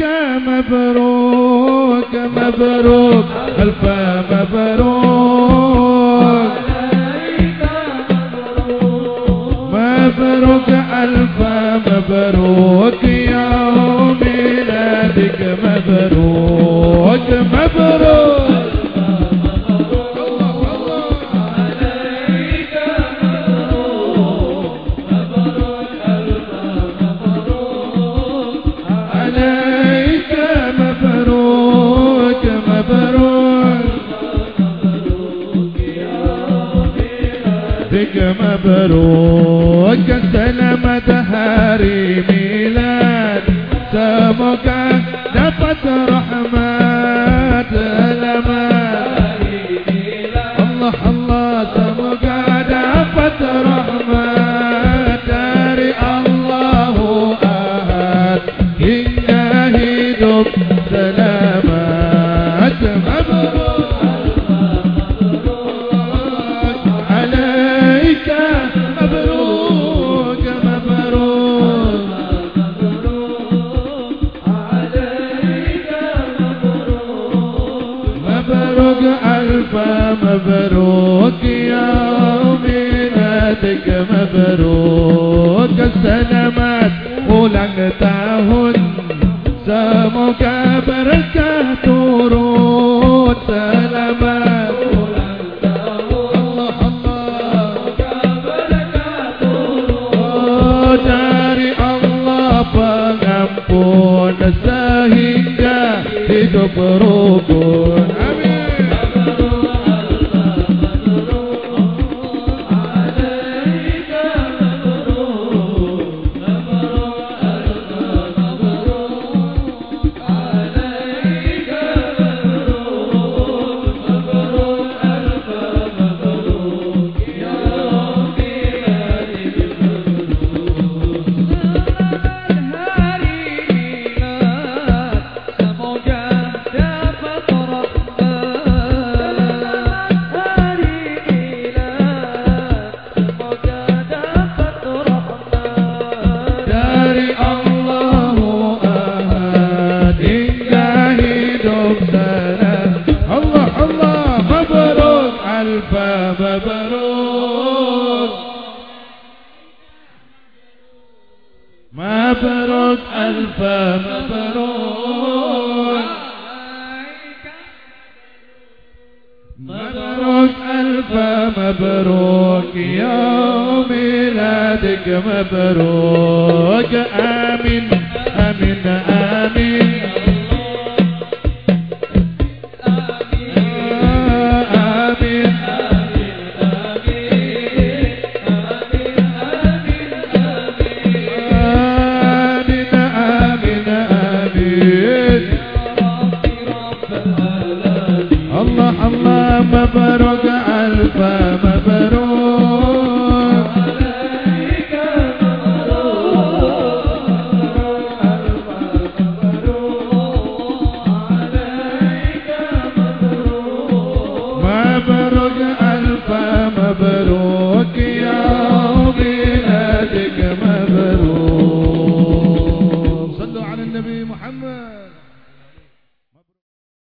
عليك مبروك مبروك ألف مبروك. مبروك ألف مبروك يوم ميلادك مبروك مبروك. عليك بك مبروك سلامة هاري ميلاد. سمك نفت رحمات. سلامات الله الله. سمك نفت رحمات. داري الله أهد إنه دب سلامات ألف مبروك يا ميلادك مبروك السلامات ولن تهن سمك بركة ورود سلامات الله الله dari Allah pengampun sehingga hidup rukun mabruk alfa mabruk مبروك ألف مبروك. يوم ميلادك مبروك. آمين آمين آمين. الله الله مبروك ألف مبروك